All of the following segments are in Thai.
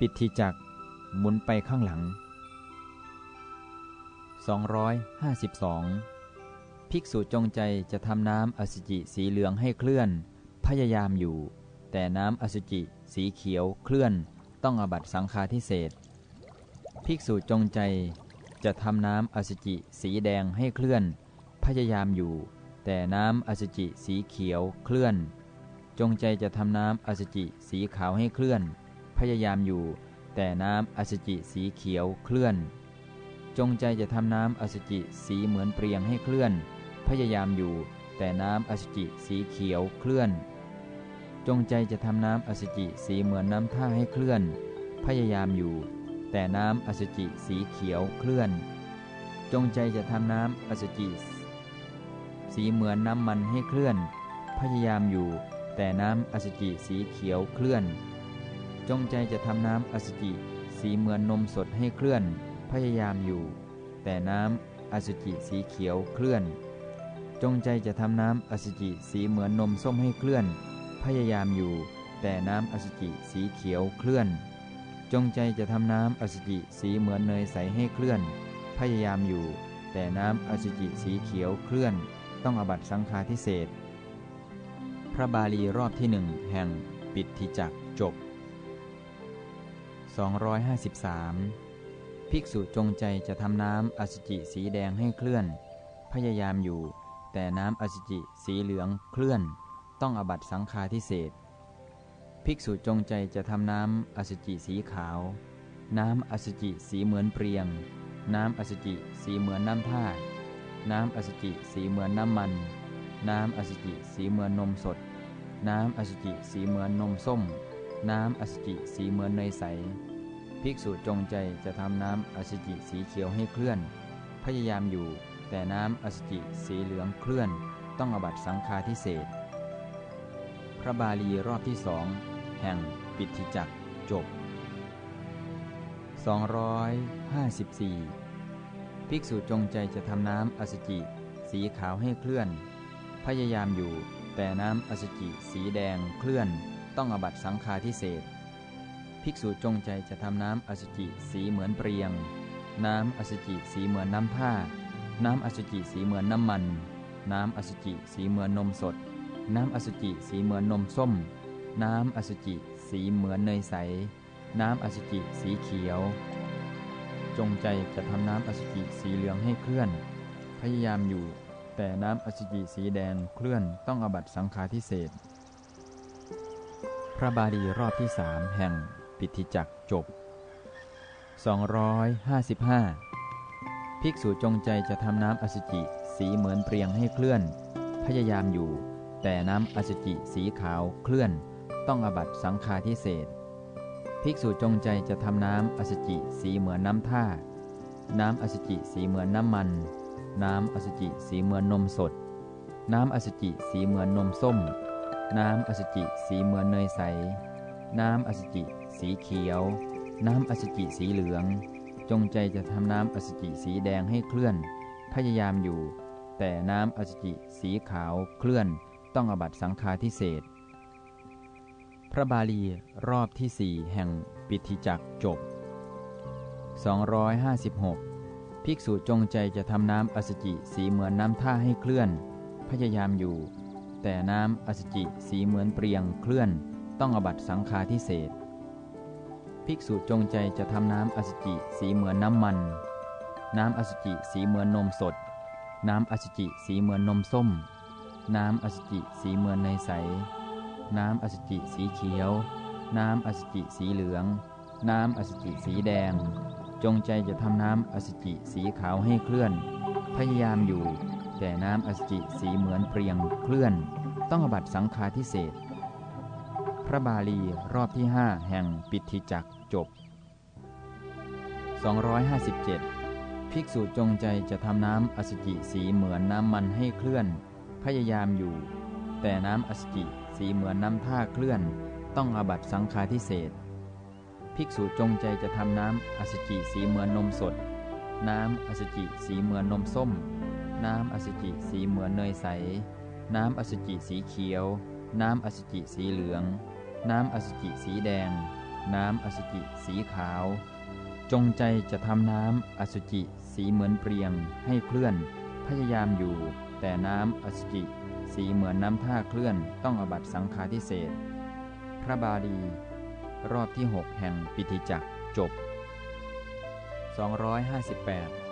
ปิดทีจักหมุนไปข้างหลัง 252 ภิกษุจงใจจะทำน้ำอสุจิสีเหลืองให้เคลื่อน พยายามอยู่ แต่น้ำอสุจิสีเขียวเคลื่อนต้องอบัตสังฆาทิเศษภิกษุจงใจจะทำน้ำอสุจิสีแดงให้เคลื่อน พยายามอยู่ แต่น้ำอสุจิสีเขียวเคลื่อน จงใจจะทำน้ำอสุจิสีขาวให้เคลื่อน พยายามอยู่ แต่น้ำอสุจิสีเขียวเคลื่อน จงใจจะทำน้ำอสุจิสีเหมือนเปรียงให้เคลื่อน พยายามอยู่ แต่น้ำอสุจิสีเขียวเคลื่อน จงใจจะทำน้ำอสุจิสีเหมือนน้ำท่าให้เคลื่อน พยายามอยู่ แต่น้ำอสุจิสีเขียวเคลื่อน จงใจจะทำน้ำอสุจิสีเหมือนน้ำมันให้เคลื่อน พยายามอยู่ แต่น้ำอสุจิสีเขียวเคลื่อน จงใจจะทำน้ำอสุจิ สีเหมือนนมสดให้เคลื่อน พยายามอยู่ แต่น้ำอสุจิสีเขียวเคลื่อน จงใจจะทำน้ำอสุจิสีเหมือนนมส้มให้เคลื่อน พยายามอยู่ แต่น้ำอสุจิสีเขียวเคลื่อน จงใจจะทำน้ำอสุจิสีเหมือนเนยใสให้เคลื่อน พยายามอยู่ แต่น้ำอสุจิสีเขียวเคลื่อน ต้องอบัตสังฆาทิเศษพระบาลีรอบที่หนึ่งแห่งปิดทิจักจบ 253 ภิกษุจงใจจะทำน้ำอสุจิสีแดงให้เคลื่อน พยายามอยู่ แต่น้ำอสุจิสีเหลืองเคลื่อน ต้องอบัตสังฆาทิเศษภิกษุจงใจจะทำน้ำอสุจิสีขาว น้ำอสุจิสีเหมือนเปรียง น้ำอสุจิสีเหมือนน้ำท่าน้ำอสุจิสีเหมือนน้ำมัน น้ำอสุจิสีเหมือนนมสด น้ำอสุจิสีเหมือนนมส้ม น้ำอสุจิสีเหมือนเนยใส ภิกษุจงใจจะทำน้ำอสุจิสีเขียวให้เคลื่อน พยายามอยู่ แต่น้ำอสุจิสีเหลืองเคลื่อน ต้องอบัตสังฆาทิเศษ พระบาลีรอบที่สองแห่งปิติจักจบ 254 ภิกษุจงใจจะทำน้ำอสจิสีขาวให้เคลื่อน พยายามอยู่ แต่น้ำอสจิสีแดงเคลื่อน ต้องอบัตสังฆาทิเศษภิกษุจงใจจะทำน้ำอสุจิสีเหมือนเปรียง น้ำอสุจิสีเหมือนน้ำท่าน้ำอสุจิสีเหมือนน้ำมัน น้ำอสุจิสีเหมือนนมสด น้ำอสุจิสีเหมือนนมส้ม น้ำอสุจิสีเหมือนเนยใส น้ำอสุจิสีเขียว จงใจจะทำน้ำอสุจิสีเหลืองให้เคลื่อน พยายามอยู่ แต่น้ำอสุจิสีแดงเคลื่อนต้องอบัตสังฆาทิเศษ ระบาลีรอบที่สามแห่งปิติจักจบ 255 ภิกษุจงใจจะทำน้ำอสุจิสีเหมือนเปรียงให้เคลื่อน พยายามอยู่ แต่น้ำอสุจิสีขาวเคลื่อน ต้องอบัตสังฆาทิเศษภิกษุจงใจจะทำน้ำอสุจิสีเหมือนน้ำท่า น้ำอสุจิสีเหมือนน้ำมัน น้ำอสุจิสีเหมือนนมสด น้ำอสุจิสีเหมือนนมส้ม น้ำอสุจิสีเหมือนเนยใส น้ำอสุจิสีเขียว น้ำอสุจิสีเหลือง จงใจจะทำน้ำอสุจิสีแดงให้เคลื่อน พยายามอยู่ แต่น้ำอสุจิสีขาวเคลื่อน ต้องอบัตสังฆาทิเศษ พระบาลีรอบที่สี่แห่งปิธิจักจบ 256 ภิกษุจงใจจะทำน้ำอสุจิสีเหมือนน้ำท่าให้เคลื่อน พยายามอยู่ แต่น้ำอสจิสีเหมือนเปรียงเคลื่อนต้องอบัตสังฆาทิเศษภิกษุจงใจจะทำน้ำอสจิสีเหมือนน้ำมัน น้ำอสจิสีเหมือนนมสด น้ำอสจิสีเหมือนนมส้ม น้ำอสจิสีเหมือนเนใส น้ำอสจิสีเขียว น้ำอสจิสีเหลือง น้ำอสจิสีแดง จงใจจะทำน้ำอสจิสีขาวให้เคลื่อน พยายามอยู่ แต่น้ำอสจิสีเหมือนเปรียงเคลื่อน ต้องอบัตสังฆาทิเศษ พระบาลีรอบที่ห้าแห่งปิธิจักจบ 257 ภิกษุจงใจจะทำน้ำอสจิสีเหมือนน้ำมันให้เคลื่อน พยายามอยู่ แต่น้ำอสจิสีเหมือนน้ำท่าเคลื่อน ต้องอาบัตสังฆาทิเศษ ภิกษุจงใจจะทำน้ำอสจิสีเหมือนนมสด น้ำอสจิสีเหมือนนมส้ม น้ำอสุจิสีเหมือนเนยใส น้ำอสุจิสีเขียว น้ำอสุจิสีเหลือง น้ำอสุจิสีแดง น้ำอสุจิสีขาว จงใจจะทำน้ำอสุจิสีเหมือนเปรียง ให้เคลื่อน พยายามอยู่ แต่น้ำอสุจิสีเหมือนน้ำท่าเคลื่อนต้องอบัตสังฆาทิเศษ พระบาลี รอบที่ 6 แห่งปิธิจักจบ 258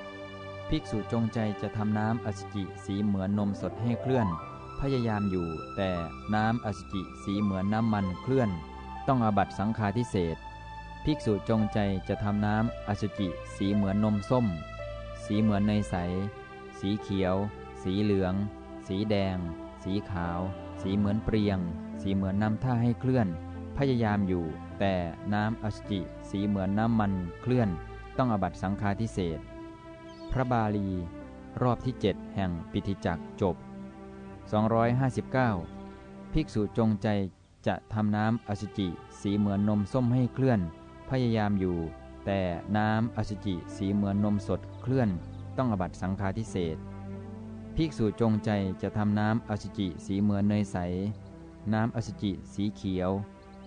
ภิกษุจงใจจะทำน้ำอสุจิสีเหมือนนมสดให้เคลื่อน พยายามอยู่ แต่น้ำอสุจิสีเหมือนน้ำมันเคลื่อน ต้องอาบัตสังฆาทิเศษภิกษุจงใจจะทำน้ำอสุจิสีเหมือนนมส้ม สีเหมือนเนยใส สีเขียว สีเหลือง สีแดง สีขาว สีเหมือนเปรียง สีเหมือนน้ำท่าให้เคลื่อน พยายามอยู่ แต่น้ำอสุจิสีเหมือนน้ำมันเคลื่อน ต้องอบัตสังฆาทิเศษ พระบาลี รอบที่ 7 แห่งปิธิจักจบ 259 ภิกษุจงใจจะทำน้ำอสุจิสีเหมือนนมส้มให้เคลื่อน พยายามอยู่ แต่น้ำอสุจิสีเหมือนนมสดเคลื่อน ต้องอบัตสังฆาทิเศษภิกษุจงใจจะทำน้ำอสุจิสีเหมือนเนยใส น้ำอสุจิสีเขียว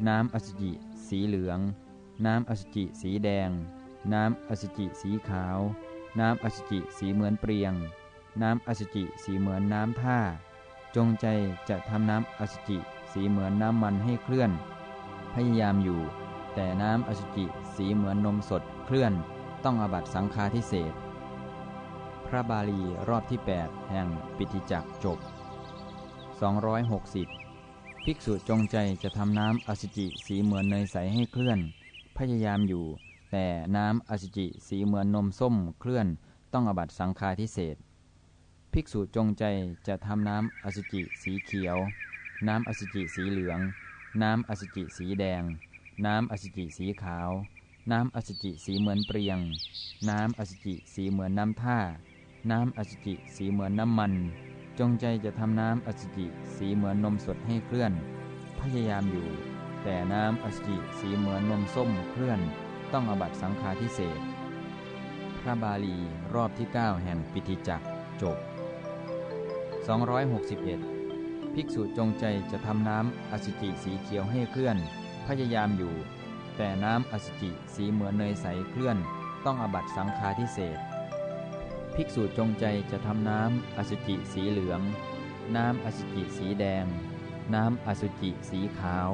น้ำอสุจิสีเหลือง น้ำอสุจิสีแดง น้ำอสุจิสีขาว น้ำอสุจิสีเหมือนเปรียง น้ำอสุจิสีเหมือนน้ำท่า จงใจจะทำน้ำอสุจิสีเหมือนน้ำมันให้เคลื่อน พยายามอยู่ แต่น้ำอสุจิสีเหมือนนมสดเคลื่อน ต้องอบัตสังฆาทิเศษพระบาลีรอบที่ 8 แห่งปิธิจักจบ 260 ภิกษุจงใจจะทำน้ำอสุจิสีเหมือนเนยใสให้เคลื่อน พยายามอยู่ แต่น้ำอสุจิสีเหมือนนมส้มเคลื่อนต้องอบัตสังฆาทิเศษภิกษุจงใจจะทำน้ำอสุจิสีเขียว น้ำอสุจิสีเหลือง น้ำอสุจิสีแดง น้ำอสุจิสีขาว น้ำอสุจิสีเหมือนเปรียง น้ำอสุจิสีเหมือนน้ำท่า น้ำอสุจิสีเหมือนน้ำมัน จงใจจะทำน้ำอสุจิสีเหมือนนมสดให้เคลื่อน พยายามอยู่ แต่น้ำอสุจิสีเหมือนนมส้มเคลื่อน ต้องอบัตสังฆาทิเศษพระบาลีรอบที่ 9 แห่งปิธิจักจบ 261 ภิกษุจงใจจะทำน้ำอสุจิสีเขียวให้เคลื่อน พยายามอยู่ แต่น้ำอสุจิสีเหมือนเนยใสเคลื่อน ต้องอบัตสังฆาทิเศษภิกษุจงใจจะทำน้ำอสุจิสีเหลือง น้ำอสุจิสีแดง น้ำอสุจิสีขาว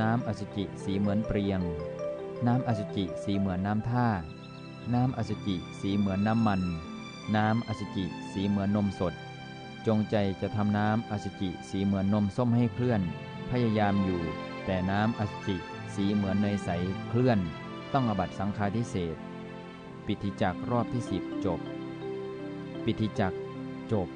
น้ำอสุจิสีเหมือนเปรียง น้ำอสุจิสีเหมือนน้ำท่า น้ำอสุจิสีเหมือนน้ำมัน น้ำอสุจิสีเหมือนนมสด จงใจจะทำน้ำอสุจิสีเหมือนนมส้มให้เคลื่อน พยายามอยู่ แต่น้ำอสุจิสีเหมือนเนยใสเคลื่อน ต้องอบัตสังฆาทิเศษ ปิธิจักรอบที่สิบจบ ปิธิจักจบ